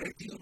review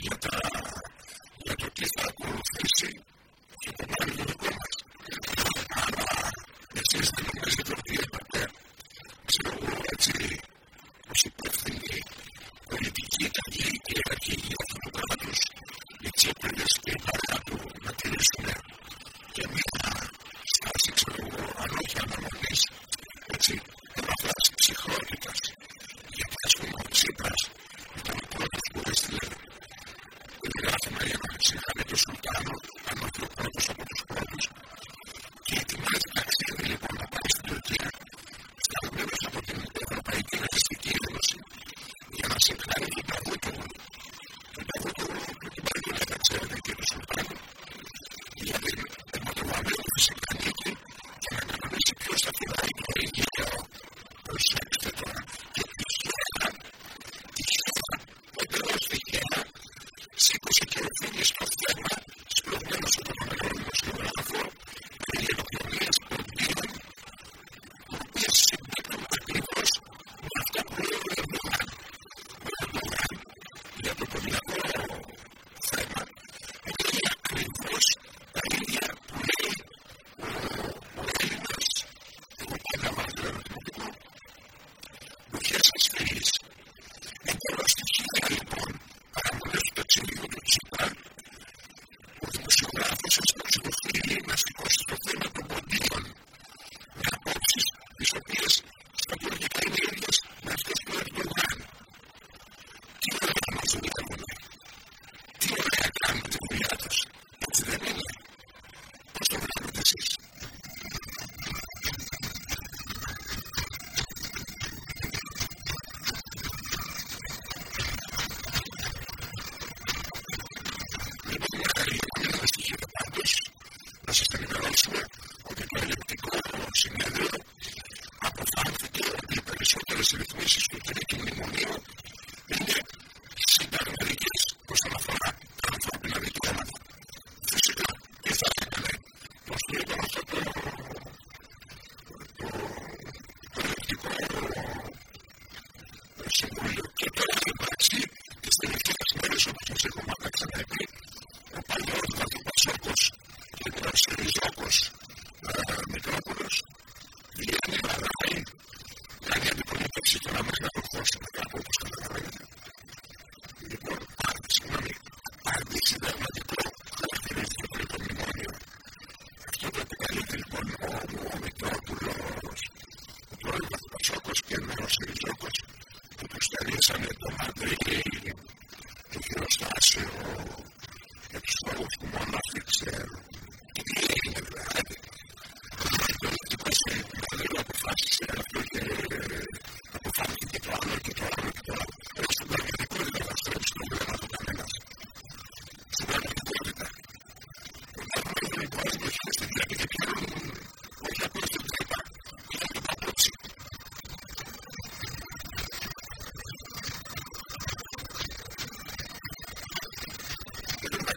Gracias.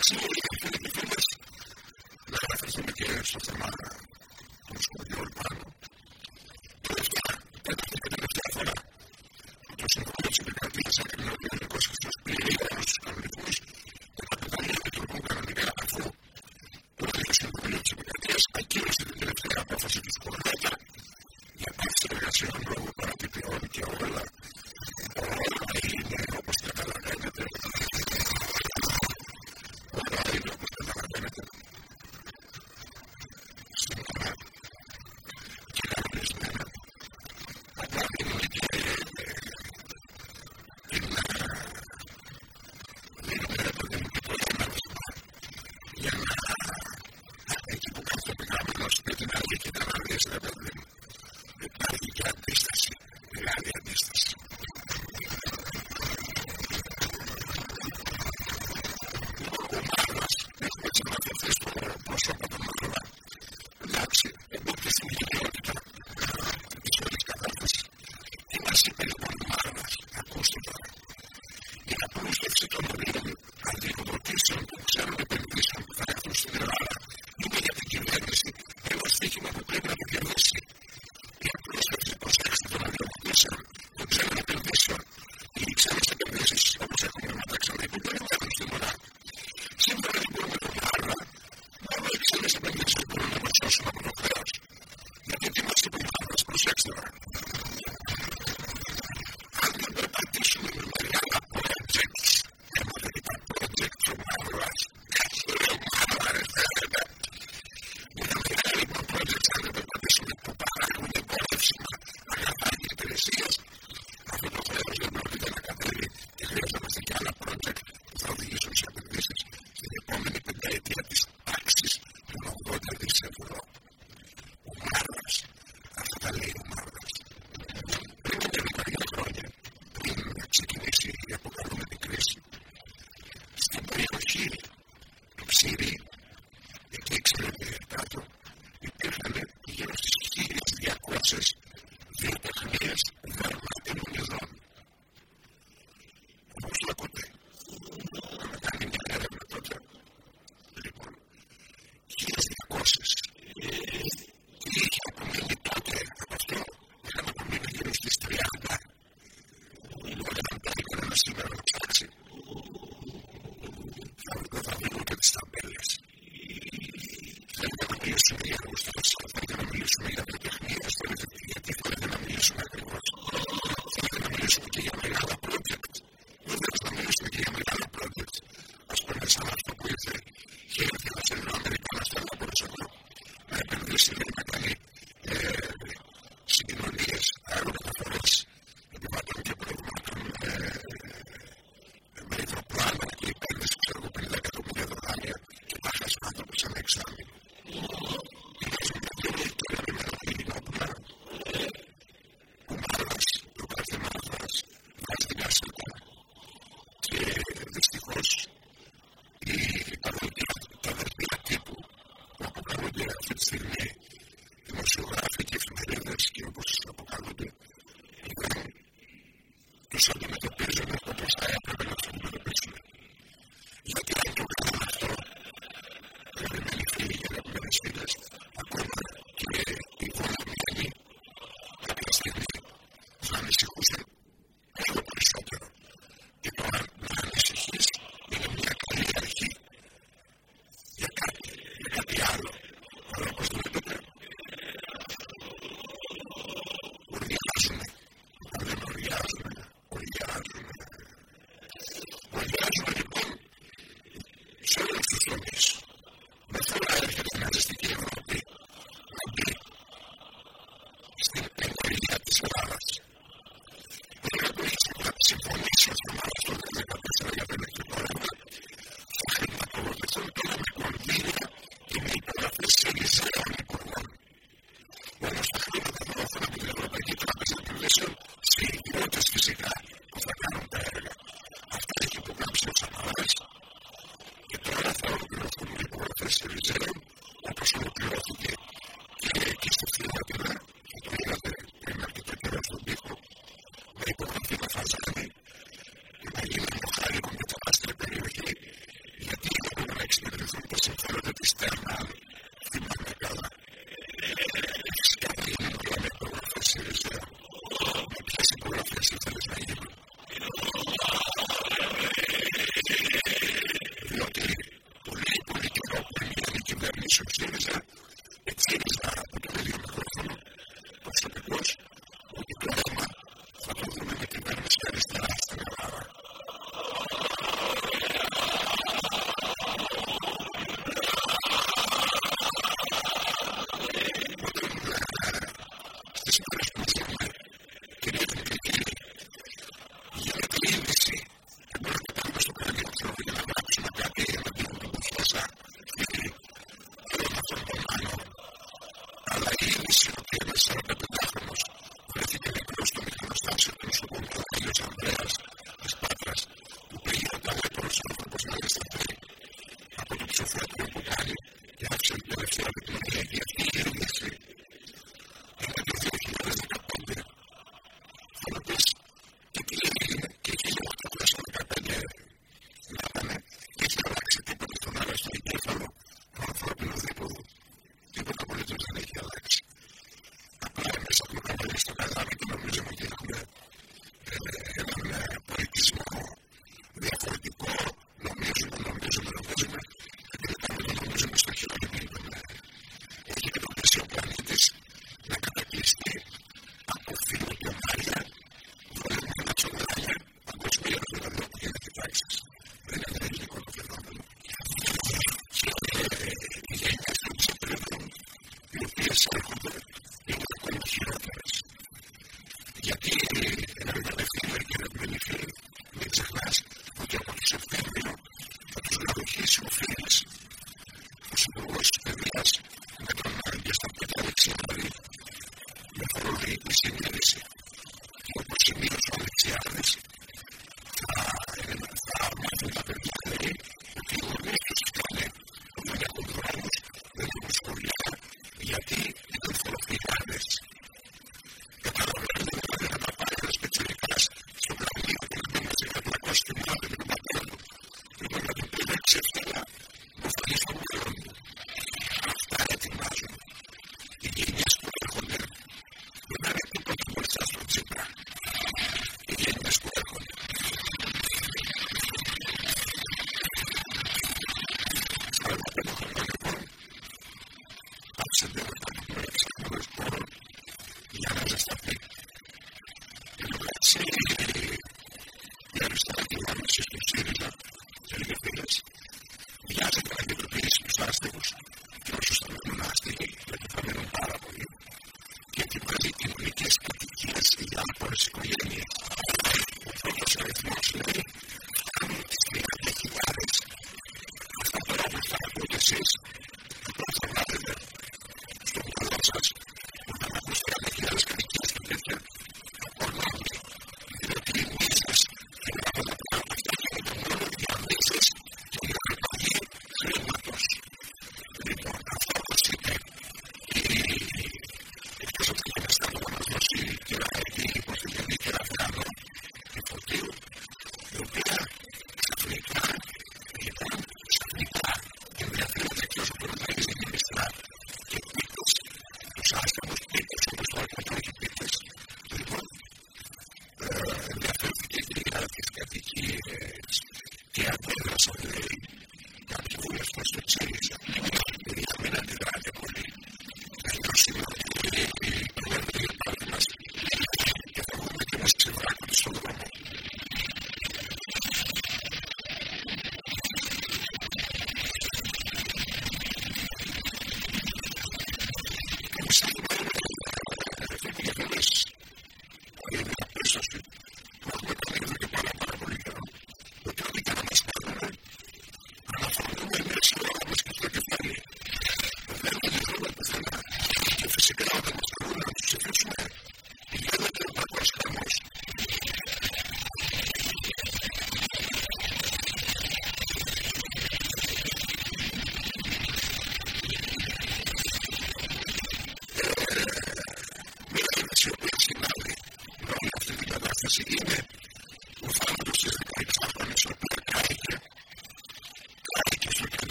Εντάξει, θέλει να αφήσουμε και στο θέμα That's the national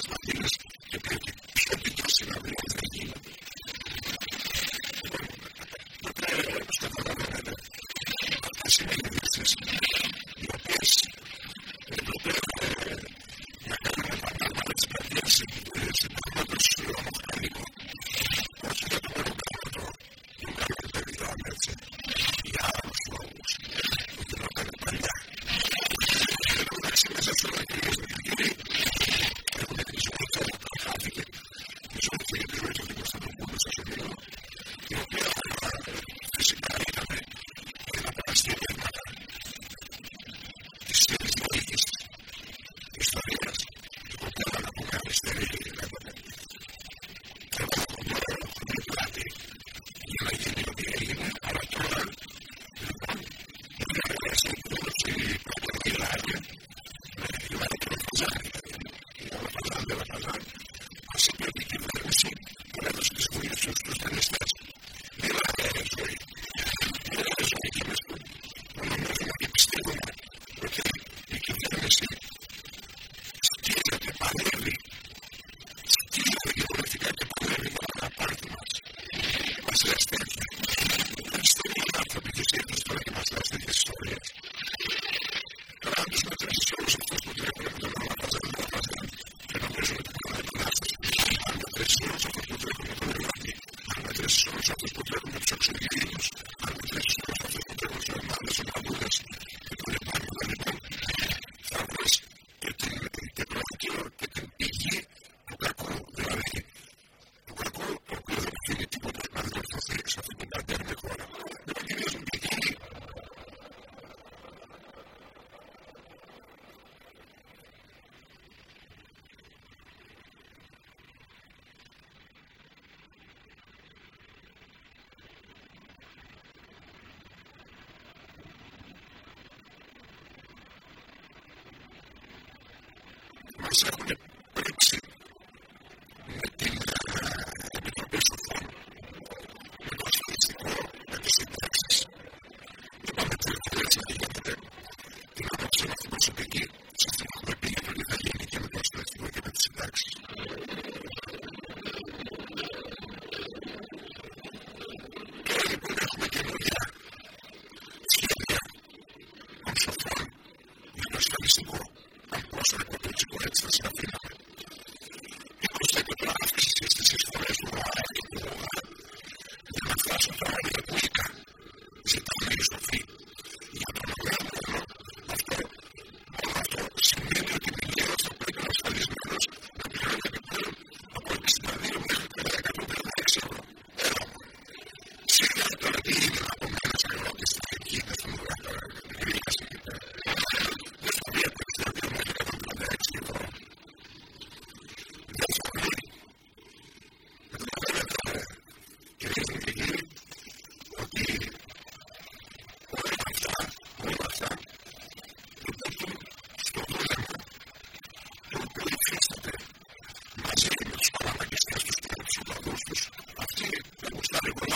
because my thing Λοιπόν,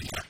Για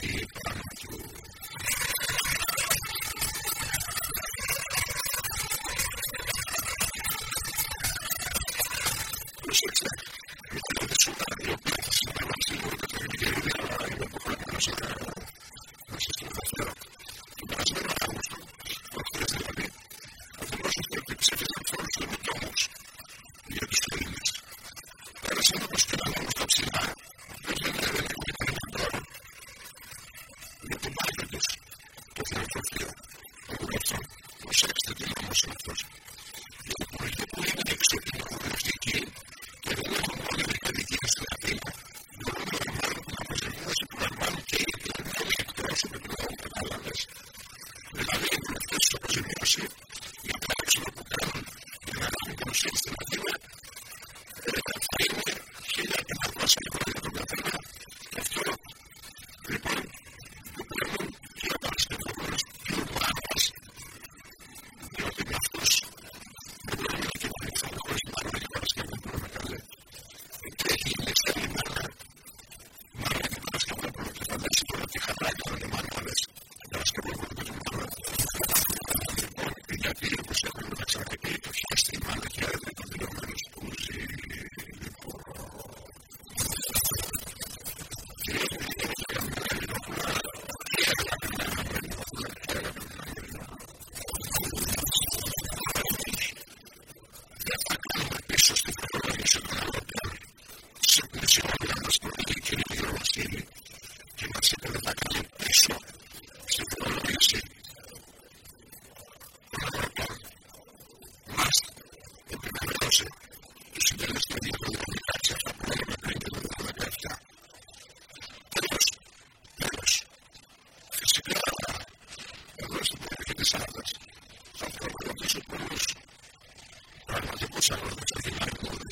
give Πράγματι, πώ άλλο δεν